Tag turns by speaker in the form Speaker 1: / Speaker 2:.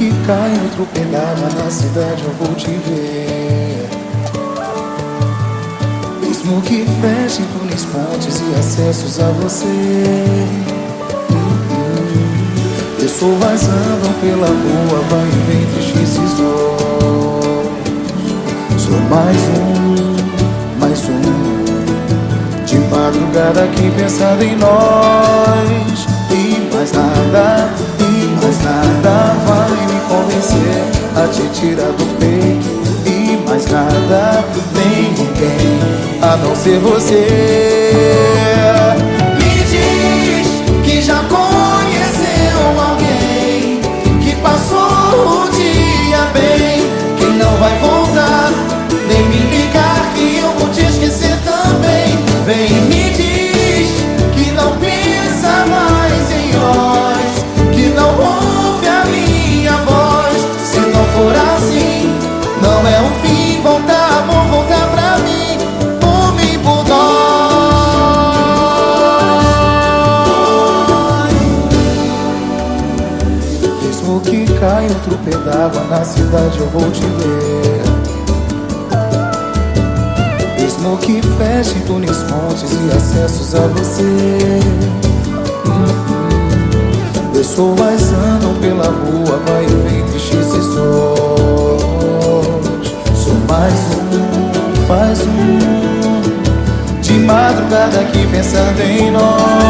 Speaker 1: Que caia outro pedaço na cidade eu vou te ver. Mesmo que fechem túneis, pontes e acessos a você. Pessoas andam pela rua, vai e vem tristes e Sou mais um, mais um. De madrugada aqui pensando em nós. E mais nada, A te tirar do peito E mais nada, nem ninguém A não ser você cai outro pé d'água na cidade eu vou te ver. Mesmo que feche túneis, pontes e acessos a você. Pessoas andam pela rua, vai e vem tristes e sós. Sou mais um, mais um. De madrugada aqui pensando em nós